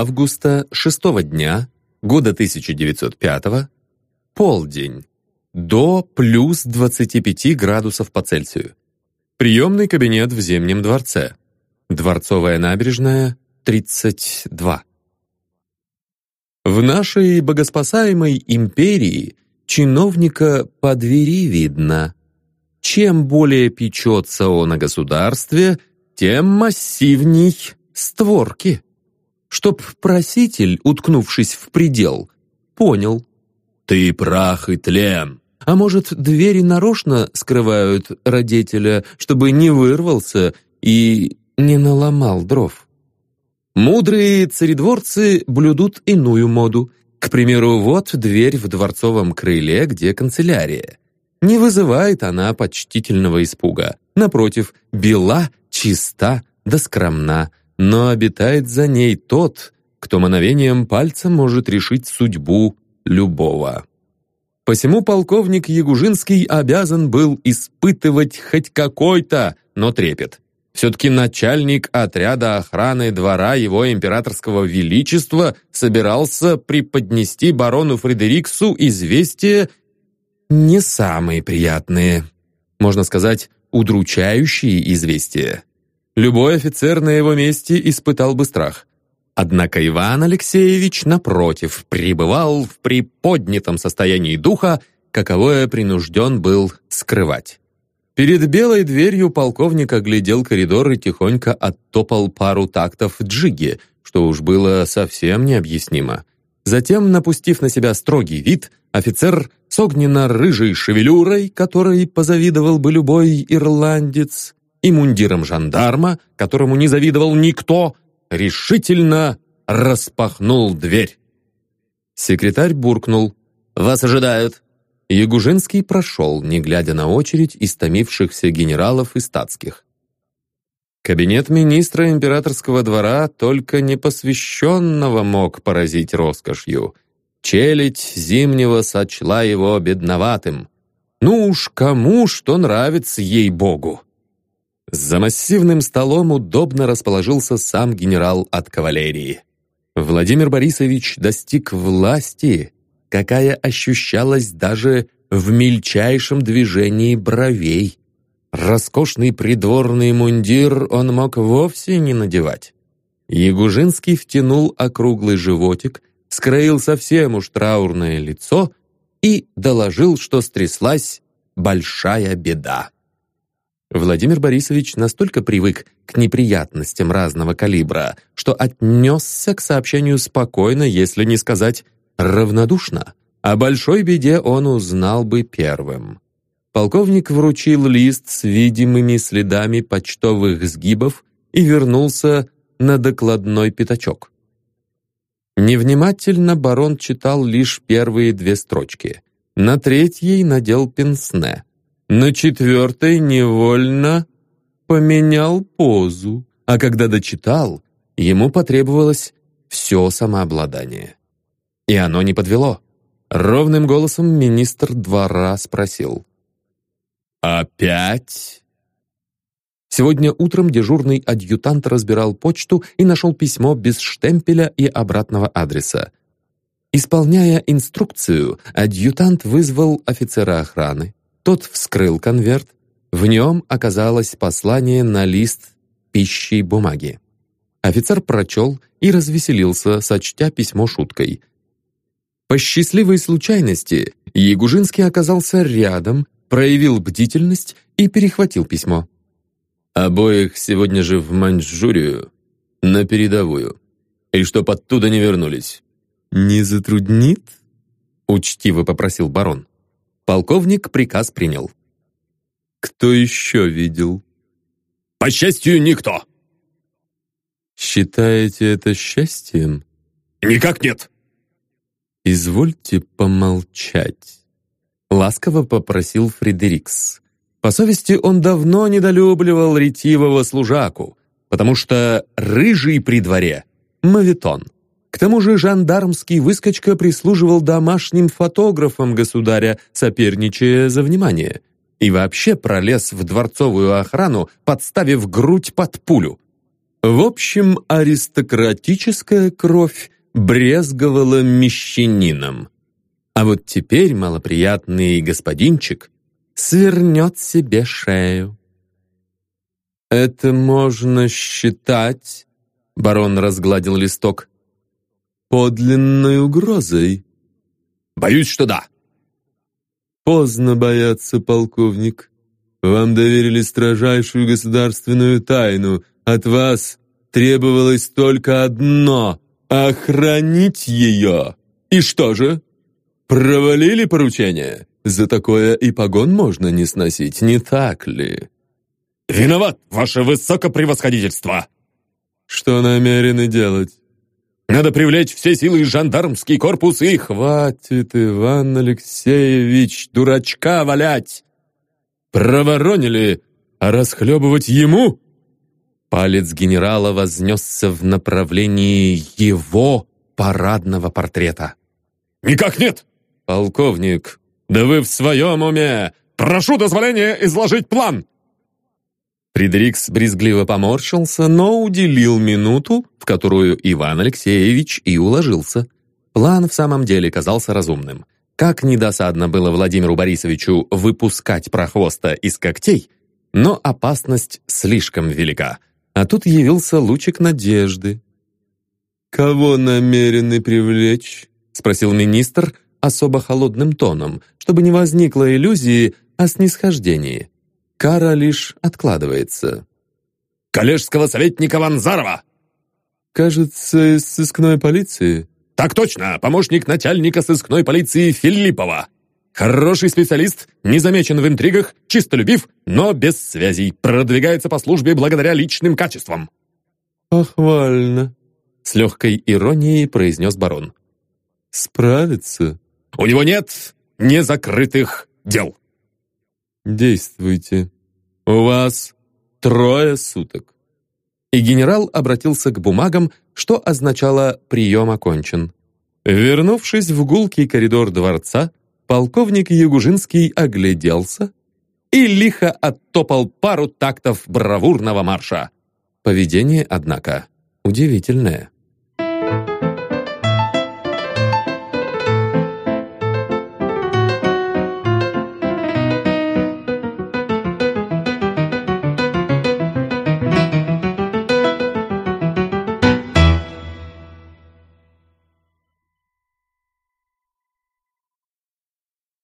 августа шестого дня года 1905 полдень, до плюс 25 градусов по Цельсию. Приемный кабинет в Зимнем дворце. Дворцовая набережная, 32. В нашей богоспасаемой империи чиновника по двери видно. Чем более печется он о государстве, тем массивней створки. Чтоб проситель, уткнувшись в предел, понял. Ты прах и тлен. А может, двери нарочно скрывают родителя, чтобы не вырвался и не наломал дров? Мудрые царедворцы блюдут иную моду. К примеру, вот дверь в дворцовом крыле, где канцелярия. Не вызывает она почтительного испуга. Напротив, бела, чиста да скромна, но обитает за ней тот, кто мановением пальца может решить судьбу любого. Посему полковник Ягужинский обязан был испытывать хоть какой-то, но трепет. Все-таки начальник отряда охраны двора его императорского величества собирался преподнести барону Фредериксу известия не самые приятные, можно сказать, удручающие известия. Любой офицер на его месте испытал бы страх. Однако Иван Алексеевич, напротив, пребывал в приподнятом состоянии духа, каковое принужден был скрывать. Перед белой дверью полковник оглядел коридор и тихонько оттопал пару тактов джиги, что уж было совсем необъяснимо. Затем, напустив на себя строгий вид, офицер с огненно-рыжей шевелюрой, которой позавидовал бы любой ирландец, и мундиром жандарма, которому не завидовал никто, решительно распахнул дверь. Секретарь буркнул. «Вас ожидают». Ягужинский прошел, не глядя на очередь истомившихся генералов и статских. Кабинет министра императорского двора только непосвященного мог поразить роскошью. Челядь Зимнего сочла его бедноватым. Ну уж кому что нравится ей-богу. За массивным столом удобно расположился сам генерал от кавалерии. Владимир Борисович достиг власти, какая ощущалась даже в мельчайшем движении бровей. Роскошный придворный мундир он мог вовсе не надевать. Ягужинский втянул округлый животик, скроил совсем уж траурное лицо и доложил, что стряслась большая беда. Владимир Борисович настолько привык к неприятностям разного калибра, что отнесся к сообщению спокойно, если не сказать равнодушно. О большой беде он узнал бы первым. Полковник вручил лист с видимыми следами почтовых сгибов и вернулся на докладной пятачок. Невнимательно барон читал лишь первые две строчки. На третьей надел пенсне — на четвертой невольно поменял позу, а когда дочитал, ему потребовалось все самообладание. И оно не подвело. Ровным голосом министр двора спросил. «Опять?» Сегодня утром дежурный адъютант разбирал почту и нашел письмо без штемпеля и обратного адреса. Исполняя инструкцию, адъютант вызвал офицера охраны, тот вскрыл конверт. В нем оказалось послание на лист пищей бумаги. Офицер прочел и развеселился, сочтя письмо шуткой. По счастливой случайности Ягужинский оказался рядом, проявил бдительность и перехватил письмо. «Обоих сегодня же в Маньчжурию, на передовую. И чтоб оттуда не вернулись». «Не затруднит?» — учтиво попросил барон. Полковник приказ принял. «Кто еще видел?» «По счастью, никто!» «Считаете это счастьем?» «Никак нет!» «Извольте помолчать», — ласково попросил Фредерикс. По совести он давно недолюбливал ретивого служаку, потому что рыжий при дворе — мавитон. К тому же жандармский выскочка прислуживал домашним фотографам государя, соперничая за внимание. И вообще пролез в дворцовую охрану, подставив грудь под пулю. В общем, аристократическая кровь брезговала мещанином. А вот теперь малоприятный господинчик свернет себе шею. «Это можно считать», — барон разгладил листок, «подлинной угрозой». «Боюсь, что да». «Поздно бояться, полковник. Вам доверили строжайшую государственную тайну. От вас требовалось только одно — охранить ее. И что же? Провалили поручение? За такое и погон можно не сносить, не так ли?» «Виноват, ваше высокопревосходительство!» «Что намерены делать?» «Надо привлечь все силы жандармский корпус и...» «Хватит, Иван Алексеевич, дурачка валять!» «Проворонили, а расхлебывать ему?» Палец генерала вознесся в направлении его парадного портрета. «Никак нет!» «Полковник, да вы в своем уме! Прошу дозволения изложить план!» Фредерикс брезгливо поморщился, но уделил минуту, в которую Иван Алексеевич и уложился. План в самом деле казался разумным. Как недосадно было Владимиру Борисовичу выпускать прохвоста из когтей, но опасность слишком велика. А тут явился лучик надежды. «Кого намерены привлечь?» — спросил министр особо холодным тоном, чтобы не возникло иллюзии о снисхождении. Кара лишь откладывается. «Коллежского советника Ванзарова!» «Кажется, из сыскной полиции». «Так точно! Помощник начальника сыскной полиции Филиппова. Хороший специалист, не замечен в интригах, чистолюбив, но без связей, продвигается по службе благодаря личным качествам». «Похвально», — с легкой иронией произнес барон. «Справится?» «У него нет незакрытых дел». «Действуйте. У вас трое суток». И генерал обратился к бумагам, что означало «прием окончен». Вернувшись в гулкий коридор дворца, полковник Ягужинский огляделся и лихо оттопал пару тактов бравурного марша. Поведение, однако, удивительное.